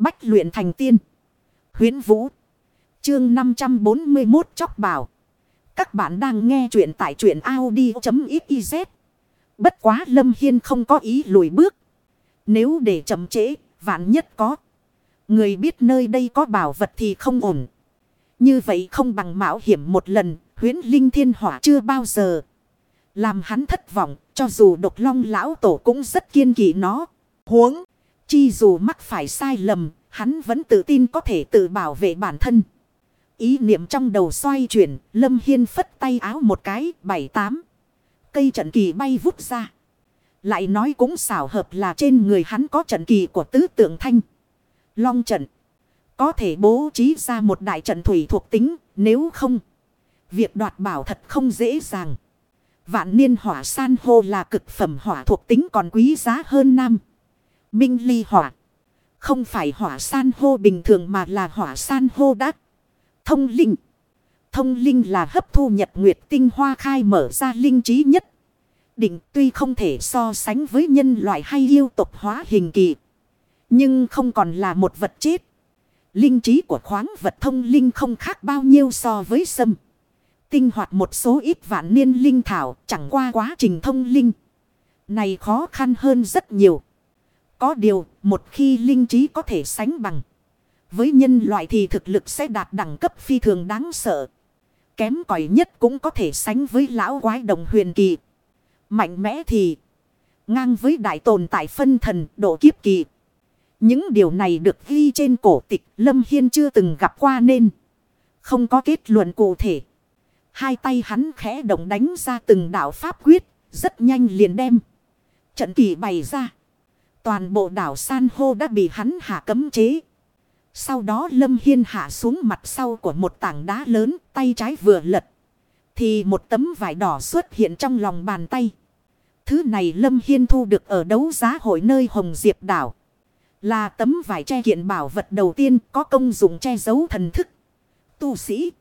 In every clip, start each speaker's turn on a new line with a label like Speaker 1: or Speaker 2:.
Speaker 1: Bách luyện thành tiên. Huyến Vũ. Chương 541 chóc bảo. Các bạn đang nghe truyện tại truyện Audi.xyz. Bất quá Lâm Hiên không có ý lùi bước. Nếu để chậm trễ, vạn nhất có. Người biết nơi đây có bảo vật thì không ổn. Như vậy không bằng mạo hiểm một lần, huyến linh thiên hỏa chưa bao giờ. Làm hắn thất vọng, cho dù độc long lão tổ cũng rất kiên kỵ nó. Huống, chi dù mắc phải sai lầm, hắn vẫn tự tin có thể tự bảo vệ bản thân. Ý niệm trong đầu xoay chuyển, Lâm Hiên phất tay áo một cái, bảy tám. Cây trận kỳ bay vút ra. Lại nói cũng xảo hợp là trên người hắn có trận kỳ của tứ tượng thanh. Long trận. Có thể bố trí ra một đại trận thủy thuộc tính, nếu không. Việc đoạt bảo thật không dễ dàng. Vạn niên hỏa san hô là cực phẩm hỏa thuộc tính còn quý giá hơn nam. Minh ly hỏa. Không phải hỏa san hô bình thường mà là hỏa san hô đắc. Thông linh. Thông linh là hấp thu nhật nguyệt tinh hoa khai mở ra linh trí nhất. Định tuy không thể so sánh với nhân loại hay yêu tộc hóa hình kỳ. Nhưng không còn là một vật chết. Linh trí của khoáng vật thông linh không khác bao nhiêu so với sâm. Tinh hoạt một số ít vạn niên linh thảo chẳng qua quá trình thông linh. Này khó khăn hơn rất nhiều. Có điều, một khi linh trí có thể sánh bằng. Với nhân loại thì thực lực sẽ đạt đẳng cấp phi thường đáng sợ. Kém cỏi nhất cũng có thể sánh với lão quái đồng huyền kỳ. Mạnh mẽ thì ngang với đại tồn tại phân thần độ kiếp kỳ. Những điều này được ghi trên cổ tịch Lâm Hiên chưa từng gặp qua nên không có kết luận cụ thể. Hai tay hắn khẽ động đánh ra từng đạo pháp quyết, rất nhanh liền đem. Trận kỳ bày ra. Toàn bộ đảo san hô đã bị hắn hạ cấm chế. Sau đó Lâm Hiên hạ xuống mặt sau của một tảng đá lớn, tay trái vừa lật. Thì một tấm vải đỏ xuất hiện trong lòng bàn tay. Thứ này Lâm Hiên thu được ở đấu giá hội nơi Hồng Diệp đảo. Là tấm vải che kiện bảo vật đầu tiên có công dụng che giấu thần thức. Tu sĩ.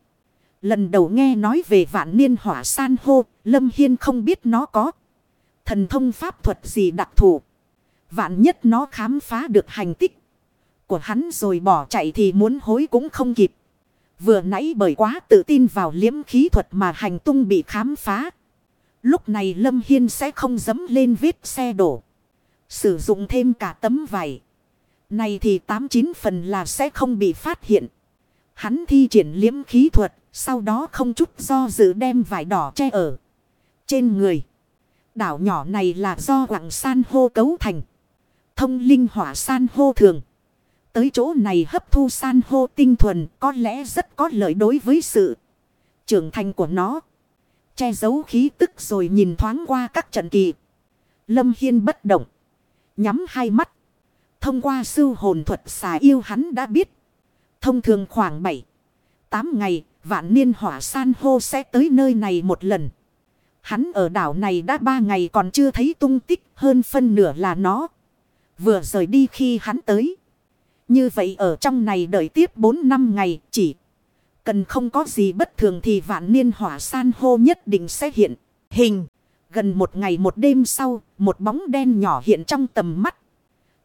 Speaker 1: Lần đầu nghe nói về vạn niên hỏa san hô, Lâm Hiên không biết nó có. Thần thông pháp thuật gì đặc thù. Vạn nhất nó khám phá được hành tích của hắn rồi bỏ chạy thì muốn hối cũng không kịp. Vừa nãy bởi quá tự tin vào liếm khí thuật mà hành tung bị khám phá. Lúc này Lâm Hiên sẽ không dấm lên vết xe đổ. Sử dụng thêm cả tấm vải. Này thì tám chín phần là sẽ không bị phát hiện. Hắn thi triển liếm khí thuật. Sau đó không chút do dự đem vải đỏ che ở. Trên người. Đảo nhỏ này là do quặng san hô cấu thành. Thông linh hỏa san hô thường. Tới chỗ này hấp thu san hô tinh thuần có lẽ rất có lợi đối với sự trưởng thành của nó. Che giấu khí tức rồi nhìn thoáng qua các trận kỳ. Lâm Hiên bất động. Nhắm hai mắt. Thông qua sư hồn thuật xà yêu hắn đã biết. Thông thường khoảng 7. 8 ngày, vạn niên hỏa san hô sẽ tới nơi này một lần. Hắn ở đảo này đã 3 ngày còn chưa thấy tung tích hơn phân nửa là nó. Vừa rời đi khi hắn tới. Như vậy ở trong này đợi tiếp 4 năm ngày chỉ. Cần không có gì bất thường thì vạn niên hỏa san hô nhất định sẽ hiện. Hình. Gần một ngày một đêm sau, một bóng đen nhỏ hiện trong tầm mắt.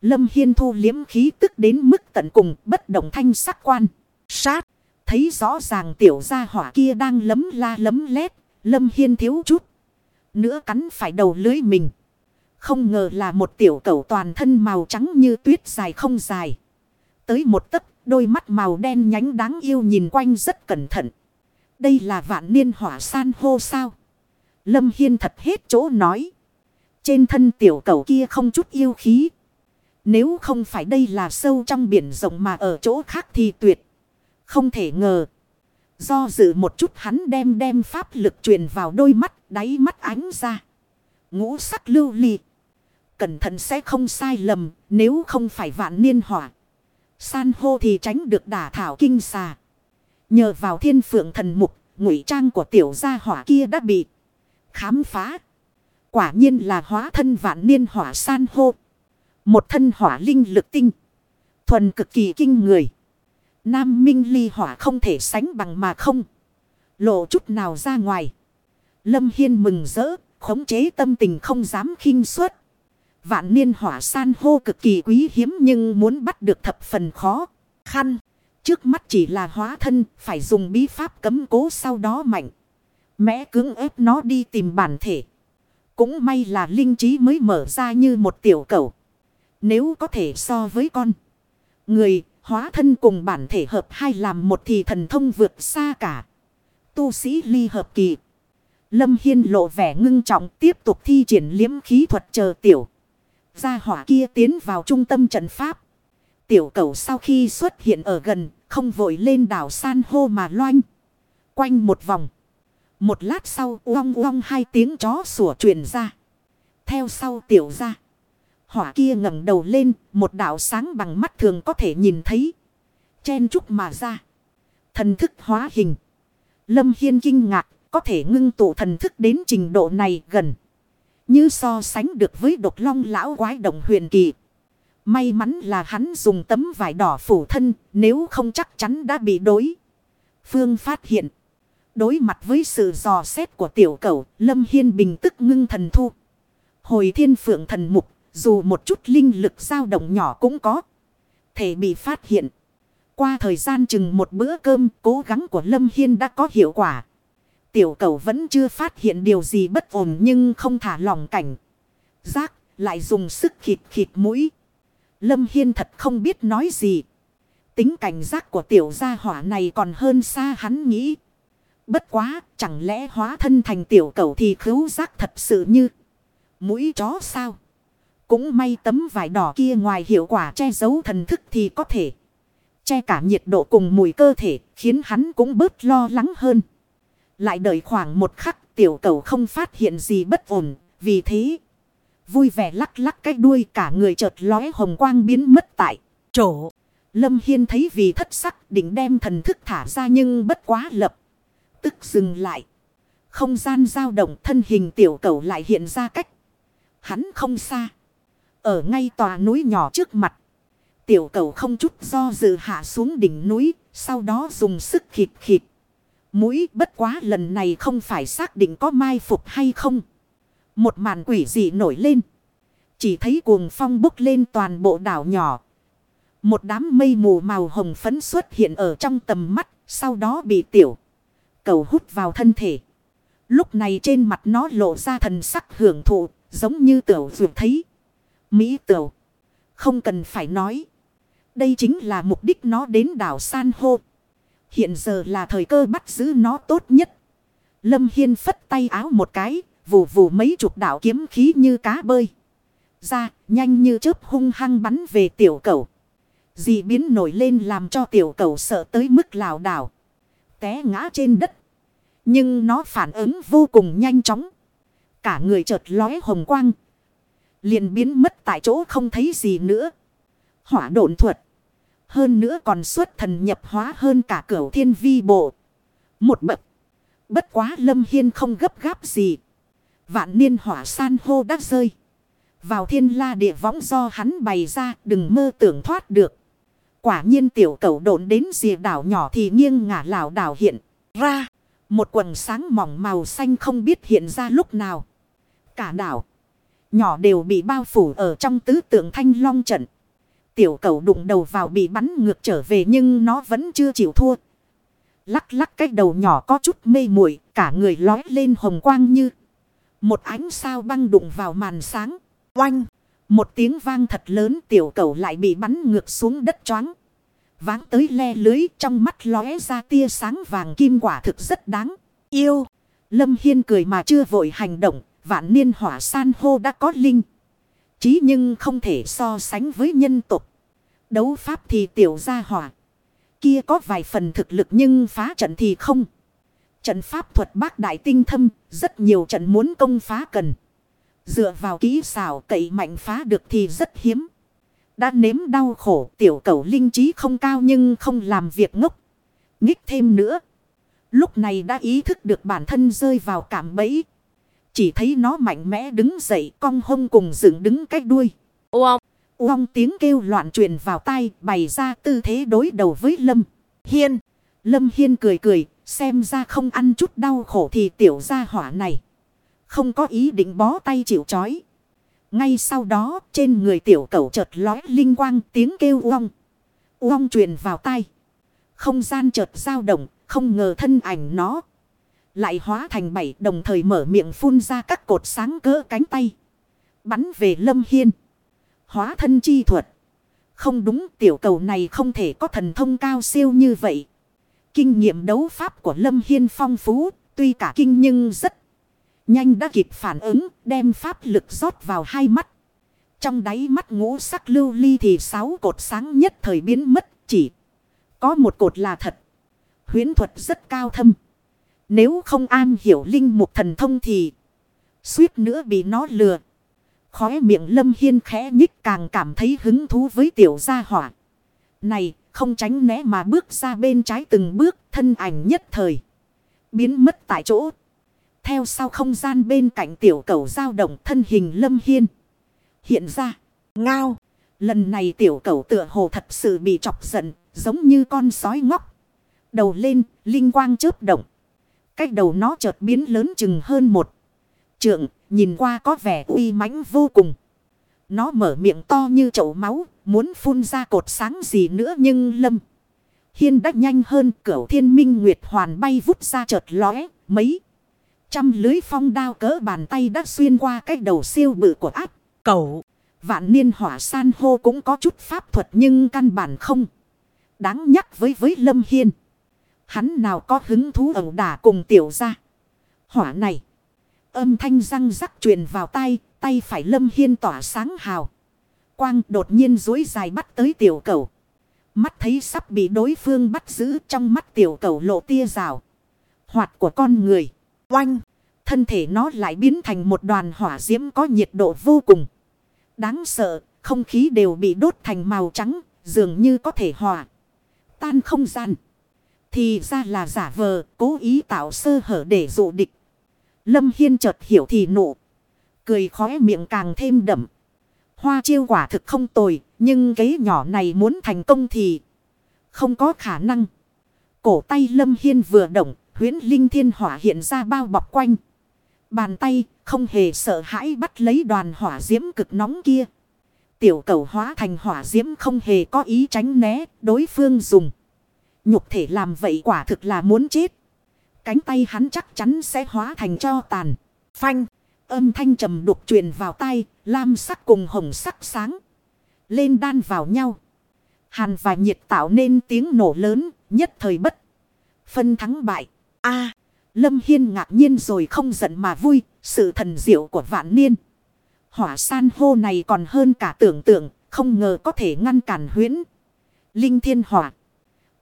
Speaker 1: Lâm Hiên thu liếm khí tức đến mức tận cùng bất động thanh sắc quan. Sát. Thấy rõ ràng tiểu gia hỏa kia đang lấm la lấm lét. Lâm Hiên thiếu chút. Nữa cắn phải đầu lưới mình. Không ngờ là một tiểu cẩu toàn thân màu trắng như tuyết dài không dài. Tới một tấc, đôi mắt màu đen nhánh đáng yêu nhìn quanh rất cẩn thận. Đây là vạn niên hỏa san hô sao? Lâm Hiên thật hết chỗ nói. Trên thân tiểu cầu kia không chút yêu khí. Nếu không phải đây là sâu trong biển rộng mà ở chỗ khác thì tuyệt. Không thể ngờ. Do dự một chút hắn đem đem pháp lực truyền vào đôi mắt, đáy mắt ánh ra. Ngũ sắc lưu ly. Cẩn thận sẽ không sai lầm nếu không phải vạn niên hỏa. San hô thì tránh được đả thảo kinh xà. Nhờ vào thiên phượng thần mục, ngụy trang của tiểu gia hỏa kia đã bị khám phá. Quả nhiên là hóa thân vạn niên hỏa san hô. Một thân hỏa linh lực tinh. Thuần cực kỳ kinh người. Nam minh ly hỏa không thể sánh bằng mà không. Lộ chút nào ra ngoài. Lâm Hiên mừng rỡ, khống chế tâm tình không dám khinh suất. Vạn niên hỏa san hô cực kỳ quý hiếm nhưng muốn bắt được thập phần khó. Khăn. Trước mắt chỉ là hóa thân, phải dùng bí pháp cấm cố sau đó mạnh. Mẽ cưỡng ép nó đi tìm bản thể. Cũng may là linh trí mới mở ra như một tiểu cầu. Nếu có thể so với con. Người, hóa thân cùng bản thể hợp hai làm một thì thần thông vượt xa cả. Tu sĩ ly hợp kỳ. Lâm Hiên lộ vẻ ngưng trọng tiếp tục thi triển liếm khí thuật chờ tiểu. Gia hỏa kia tiến vào trung tâm trận pháp. Tiểu cầu sau khi xuất hiện ở gần, không vội lên đảo san hô mà loanh. Quanh một vòng. Một lát sau uong uong hai tiếng chó sủa truyền ra. Theo sau tiểu ra. Hỏa kia ngẩng đầu lên, một đạo sáng bằng mắt thường có thể nhìn thấy. Chen chúc mà ra. Thần thức hóa hình. Lâm Hiên kinh ngạc, có thể ngưng tụ thần thức đến trình độ này gần. Như so sánh được với độc long lão quái đồng huyền kỳ. May mắn là hắn dùng tấm vải đỏ phủ thân, nếu không chắc chắn đã bị đối. Phương phát hiện. Đối mặt với sự dò xét của tiểu cầu, Lâm Hiên bình tức ngưng thần thu. Hồi thiên phượng thần mục, dù một chút linh lực dao động nhỏ cũng có. Thể bị phát hiện. Qua thời gian chừng một bữa cơm, cố gắng của Lâm Hiên đã có hiệu quả. Tiểu cầu vẫn chưa phát hiện điều gì bất ổn nhưng không thả lòng cảnh. Giác, lại dùng sức khịt khịt mũi. Lâm Hiên thật không biết nói gì. Tính cảnh giác của tiểu gia hỏa này còn hơn xa hắn nghĩ. Bất quá, chẳng lẽ hóa thân thành tiểu cầu thì khứu giác thật sự như mũi chó sao? Cũng may tấm vải đỏ kia ngoài hiệu quả che giấu thần thức thì có thể che cả nhiệt độ cùng mùi cơ thể khiến hắn cũng bớt lo lắng hơn. Lại đợi khoảng một khắc tiểu cầu không phát hiện gì bất ổn, vì thế vui vẻ lắc lắc cái đuôi cả người chợt lóe hồng quang biến mất tại chỗ. Lâm Hiên thấy vì thất sắc định đem thần thức thả ra nhưng bất quá lập tức dừng lại. Không gian dao động thân hình tiểu cầu lại hiện ra cách. Hắn không xa. Ở ngay tòa núi nhỏ trước mặt. Tiểu cầu không chút do dự hạ xuống đỉnh núi. Sau đó dùng sức khịt khịt. Mũi bất quá lần này không phải xác định có mai phục hay không. Một màn quỷ dị nổi lên. Chỉ thấy cuồng phong bốc lên toàn bộ đảo nhỏ. Một đám mây mù màu hồng phấn xuất hiện ở trong tầm mắt. Sau đó bị tiểu cầu hút vào thân thể. Lúc này trên mặt nó lộ ra thần sắc hưởng thụ, giống như tiểu dù thấy. Mỹ tiểu. Không cần phải nói. Đây chính là mục đích nó đến đảo San hô. Hiện giờ là thời cơ bắt giữ nó tốt nhất. Lâm Hiên phất tay áo một cái, vù vù mấy chục đảo kiếm khí như cá bơi. Ra, nhanh như chớp hung hăng bắn về tiểu cầu. Dị biến nổi lên làm cho tiểu cầu sợ tới mức lào đảo té ngã trên đất. Nhưng nó phản ứng vô cùng nhanh chóng. Cả người chợt lóe hồng quang. Liền biến mất tại chỗ không thấy gì nữa. Hỏa độn thuật. Hơn nữa còn xuất thần nhập hóa hơn cả cửu thiên vi bộ. Một bậc. Bất quá lâm hiên không gấp gáp gì. Vạn niên hỏa san hô đã rơi. Vào thiên la địa võng do hắn bày ra, đừng mơ tưởng thoát được. Quả nhiên tiểu cầu độn đến dìa đảo nhỏ thì nghiêng ngả lảo đảo hiện ra. Một quần sáng mỏng màu xanh không biết hiện ra lúc nào. Cả đảo nhỏ đều bị bao phủ ở trong tứ tượng thanh long trận. Tiểu cầu đụng đầu vào bị bắn ngược trở về nhưng nó vẫn chưa chịu thua. Lắc lắc cái đầu nhỏ có chút mê muội, cả người lói lên hồng quang như. Một ánh sao băng đụng vào màn sáng. Oanh! Một tiếng vang thật lớn, tiểu cầu lại bị bắn ngược xuống đất choáng. Váng tới le lưới, trong mắt lóe ra tia sáng vàng kim quả thực rất đáng yêu. Lâm Hiên cười mà chưa vội hành động. Vạn niên hỏa san hô đã có linh. Chí nhưng không thể so sánh với nhân tục. Đấu pháp thì tiểu gia hỏa. Kia có vài phần thực lực nhưng phá trận thì không. Trận pháp thuật bác đại tinh thâm. Rất nhiều trận muốn công phá cần. Dựa vào kỹ xảo cậy mạnh phá được thì rất hiếm. Đã nếm đau khổ, tiểu cầu linh trí không cao nhưng không làm việc ngốc. Nghích thêm nữa. Lúc này đã ý thức được bản thân rơi vào cảm bẫy. Chỉ thấy nó mạnh mẽ đứng dậy cong hông cùng dựng đứng cách đuôi. Uông. Uông tiếng kêu loạn truyền vào tai bày ra tư thế đối đầu với Lâm. Hiên. Lâm Hiên cười cười xem ra không ăn chút đau khổ thì tiểu gia hỏa này. Không có ý định bó tay chịu chói. Ngay sau đó trên người tiểu cầu chợt lói linh quang tiếng kêu uong. Uong truyền vào tai. Không gian chợt dao động, không ngờ thân ảnh nó. Lại hóa thành bảy đồng thời mở miệng phun ra các cột sáng cỡ cánh tay. Bắn về Lâm Hiên. Hóa thân chi thuật. Không đúng tiểu cầu này không thể có thần thông cao siêu như vậy. Kinh nghiệm đấu pháp của Lâm Hiên phong phú, tuy cả kinh nhưng rất nhanh đã kịp phản ứng, đem pháp lực rót vào hai mắt. Trong đáy mắt ngũ sắc lưu ly thì sáu cột sáng nhất thời biến mất, chỉ có một cột là thật. Huyến thuật rất cao thâm. Nếu không an hiểu linh mục thần thông thì suýt nữa bị nó lừa. Khóe miệng lâm hiên khẽ nhích càng cảm thấy hứng thú với tiểu gia hỏa. Này, không tránh né mà bước ra bên trái từng bước, thân ảnh nhất thời. Biến mất tại chỗ. Theo sau không gian bên cạnh tiểu cầu dao động thân hình lâm hiên. Hiện ra. Ngao. Lần này tiểu cầu tựa hồ thật sự bị chọc giận. Giống như con sói ngóc. Đầu lên. Linh quang chớp động. Cách đầu nó chợt biến lớn chừng hơn một. Trượng. Nhìn qua có vẻ uy mãnh vô cùng. Nó mở miệng to như chậu máu. Muốn phun ra cột sáng gì nữa nhưng lâm. Hiên đã nhanh hơn, cửu thiên minh nguyệt hoàn bay vút ra chợt lóe. Mấy. Trăm lưới phong đao cỡ bàn tay đã xuyên qua cái đầu siêu bự của áp. cầu. Vạn niên hỏa san hô cũng có chút pháp thuật nhưng căn bản không. Đáng nhắc với với Lâm Hiên. Hắn nào có hứng thú ẩu đả cùng tiểu ra. Hỏa này. Âm thanh răng rắc truyền vào tay. Tay phải Lâm Hiên tỏa sáng hào. Quang đột nhiên dối dài bắt tới tiểu cầu. Mắt thấy sắp bị đối phương bắt giữ, trong mắt tiểu cầu lộ tia rào. Hoạt của con người. Oanh. Thân thể nó lại biến thành một đoàn hỏa diễm có nhiệt độ vô cùng. Đáng sợ. Không khí đều bị đốt thành màu trắng. Dường như có thể hòa Tan không gian. Thì ra là giả vờ. Cố ý tạo sơ hở để dụ địch. Lâm Hiên chợt hiểu thì nụ. Cười khóe miệng càng thêm đậm. Hoa chiêu quả thực không tồi. Nhưng cái nhỏ này muốn thành công thì không có khả năng. Cổ tay Lâm Hiên vừa động huyến linh thiên hỏa hiện ra bao bọc quanh. Bàn tay không hề sợ hãi bắt lấy đoàn hỏa diễm cực nóng kia. Tiểu cầu hóa thành hỏa diễm không hề có ý tránh né, đối phương dùng. Nhục thể làm vậy quả thực là muốn chết. Cánh tay hắn chắc chắn sẽ hóa thành cho tàn. Phanh. Âm thanh trầm đục truyền vào tay. Lam sắc cùng hồng sắc sáng. Lên đan vào nhau. Hàn và nhiệt tạo nên tiếng nổ lớn. Nhất thời bất. Phân thắng bại a Lâm Hiên ngạc nhiên rồi không giận mà vui, sự thần diệu của vạn niên. Hỏa san hô này còn hơn cả tưởng tượng, không ngờ có thể ngăn cản huyễn. Linh thiên hỏa.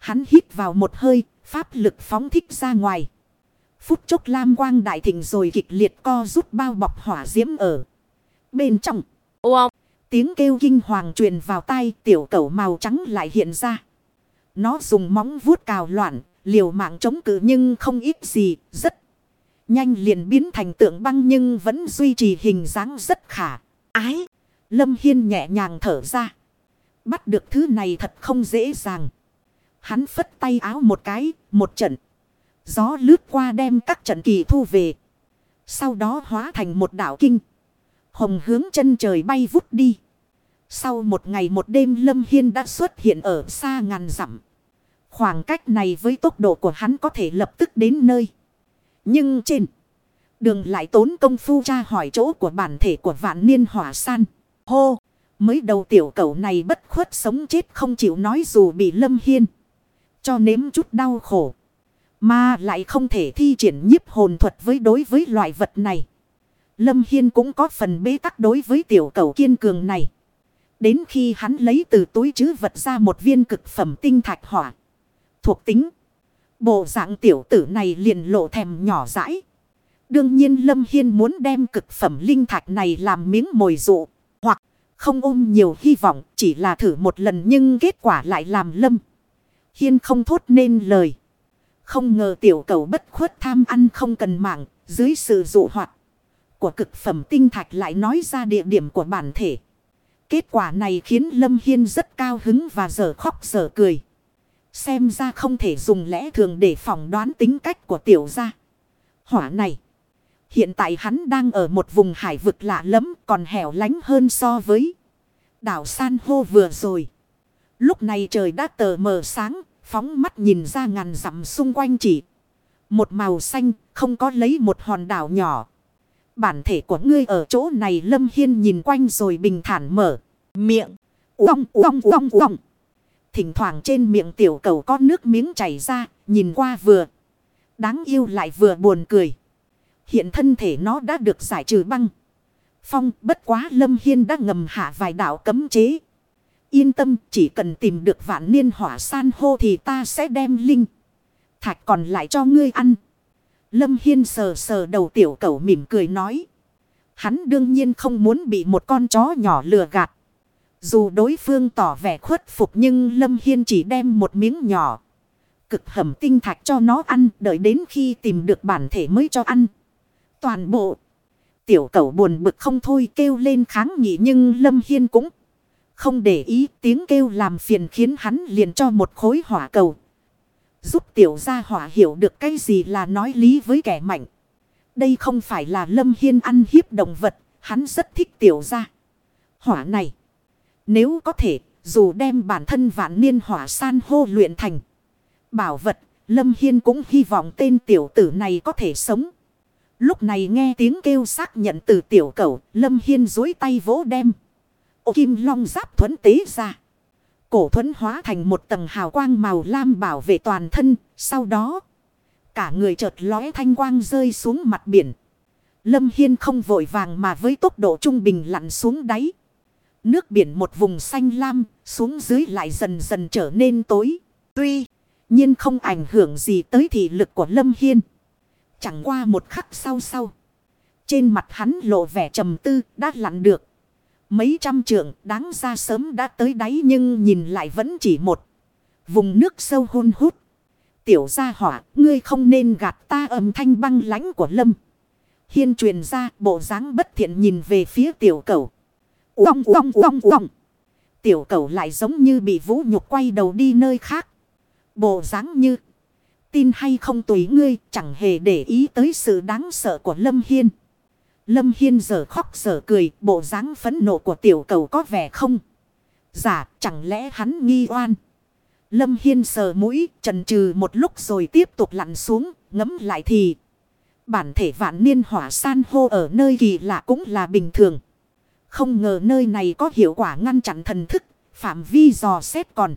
Speaker 1: Hắn hít vào một hơi, pháp lực phóng thích ra ngoài. Phút chốc lam quang đại thịnh rồi kịch liệt co rút bao bọc hỏa diễm ở. Bên trong. Wow. Tiếng kêu kinh hoàng truyền vào tai tiểu cẩu màu trắng lại hiện ra. Nó dùng móng vuốt cào loạn, liều mạng chống cự nhưng không ít gì, rất nhanh liền biến thành tượng băng nhưng vẫn duy trì hình dáng rất khả. Ái, Lâm Hiên nhẹ nhàng thở ra. Bắt được thứ này thật không dễ dàng. Hắn phất tay áo một cái, một trận. Gió lướt qua đem các trận kỳ thu về. Sau đó hóa thành một đảo kinh. Hồng hướng chân trời bay vút đi. Sau một ngày một đêm Lâm Hiên đã xuất hiện ở xa ngàn dặm. Khoảng cách này với tốc độ của hắn có thể lập tức đến nơi. Nhưng trên đường lại tốn công phu tra hỏi chỗ của bản thể của vạn niên hỏa san. Hô! Mới đầu tiểu cầu này bất khuất sống chết không chịu nói dù bị lâm hiên. Cho nếm chút đau khổ. Mà lại không thể thi triển nhiếp hồn thuật với đối với loại vật này. Lâm Hiên cũng có phần bế tắc đối với tiểu cầu kiên cường này. Đến khi hắn lấy từ túi chứ vật ra một viên cực phẩm tinh thạch hỏa, thuộc tính. Bộ dạng tiểu tử này liền lộ thèm nhỏ dãi. Đương nhiên Lâm Hiên muốn đem cực phẩm linh thạch này làm miếng mồi dụ. Hoặc không ôm nhiều hy vọng chỉ là thử một lần nhưng kết quả lại làm Lâm. Hiên không thốt nên lời. Không ngờ tiểu cầu bất khuất tham ăn không cần mạng, dưới sự dụ hoạt của cực phẩm tinh thạch lại nói ra địa điểm của bản thể. Kết quả này khiến Lâm Hiên rất cao hứng và giờ khóc giờ cười. Xem ra không thể dùng lẽ thường để phỏng đoán tính cách của tiểu gia. Hỏa này. Hiện tại hắn đang ở một vùng hải vực lạ lắm còn hẻo lánh hơn so với đảo san hô vừa rồi. Lúc này trời đã tờ mờ sáng, phóng mắt nhìn ra ngàn dặm xung quanh chỉ. Một màu xanh, không có lấy một hòn đảo nhỏ. Bản thể của ngươi ở chỗ này Lâm Hiên nhìn quanh rồi bình thản mở miệng. Uông uông uông uông. Thỉnh thoảng trên miệng tiểu cầu có nước miếng chảy ra, nhìn qua vừa. Đáng yêu lại vừa buồn cười. Hiện thân thể nó đã được giải trừ băng. Phong bất quá Lâm Hiên đã ngầm hạ vài đạo cấm chế. Yên tâm, chỉ cần tìm được vạn niên hỏa san hô thì ta sẽ đem linh. Thạch còn lại cho ngươi ăn. Lâm Hiên sờ sờ đầu tiểu cẩu mỉm cười nói. Hắn đương nhiên không muốn bị một con chó nhỏ lừa gạt. Dù đối phương tỏ vẻ khuất phục nhưng Lâm Hiên chỉ đem một miếng nhỏ. Cực hầm tinh thạch cho nó ăn, đợi đến khi tìm được bản thể mới cho ăn. Toàn bộ. Tiểu cẩu buồn bực không thôi kêu lên kháng nghị nhưng Lâm Hiên cũng không để ý tiếng kêu làm phiền khiến hắn liền cho một khối hỏa cầu. Giúp tiểu gia hỏa hiểu được cái gì là nói lý với kẻ mạnh. Đây không phải là Lâm Hiên ăn hiếp động vật, hắn rất thích tiểu gia. Hỏa này. Nếu có thể, dù đem bản thân vạn niên hỏa san hô luyện thành. Bảo vật, Lâm Hiên cũng hy vọng tên tiểu tử này có thể sống. Lúc này nghe tiếng kêu xác nhận từ tiểu cầu, Lâm Hiên dối tay vỗ đem. Ô kim long giáp thuẫn tế ra. Cổ thuẫn hóa thành một tầng hào quang màu lam bảo vệ toàn thân, sau đó. Cả người chợt lóe thanh quang rơi xuống mặt biển. Lâm Hiên không vội vàng mà với tốc độ trung bình lặn xuống đáy. Nước biển một vùng xanh lam, xuống dưới lại dần dần trở nên tối. Tuy nhiên không ảnh hưởng gì tới thị lực của Lâm Hiên. Chẳng qua một khắc sau sau. Trên mặt hắn lộ vẻ trầm tư đã lặn được. Mấy trăm trượng đáng ra sớm đã tới đáy nhưng nhìn lại vẫn chỉ một. Vùng nước sâu hôn hút. Tiểu gia hỏa, ngươi không nên gạt ta âm thanh băng lãnh của Lâm. Hiên truyền ra bộ dáng bất thiện nhìn về phía tiểu cầu. Uông uông uông uông. Tiểu cầu lại giống như bị vũ nhục quay đầu đi nơi khác. Bộ dáng như. Tin hay không tùy ngươi chẳng hề để ý tới sự đáng sợ của Lâm Hiên. Lâm Hiên giờ khóc giờ cười bộ dáng phấn nộ của tiểu cầu có vẻ không. Giả chẳng lẽ hắn nghi oan. Lâm Hiên sờ mũi trần trừ một lúc rồi tiếp tục lặn xuống ngấm lại thì. Bản thể vạn niên hỏa san hô ở nơi kỳ lạ cũng là bình thường. Không ngờ nơi này có hiệu quả ngăn chặn thần thức, phạm vi dò xét còn.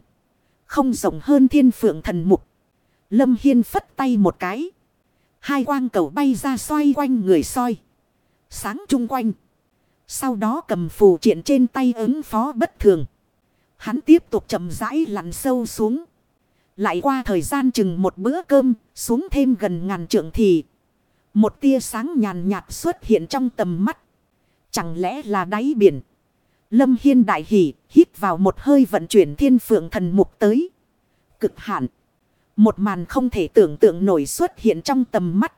Speaker 1: Không rộng hơn thiên phượng thần mục. Lâm Hiên phất tay một cái. Hai quang cầu bay ra xoay quanh người soi. Sáng chung quanh. Sau đó cầm phù triện trên tay ứng phó bất thường. Hắn tiếp tục chậm rãi lặn sâu xuống. Lại qua thời gian chừng một bữa cơm, xuống thêm gần ngàn trượng thì. Một tia sáng nhàn nhạt xuất hiện trong tầm mắt. Chẳng lẽ là đáy biển? Lâm Hiên đại hỉ, hít vào một hơi vận chuyển thiên phượng thần mục tới. Cực hạn. Một màn không thể tưởng tượng nổi xuất hiện trong tầm mắt.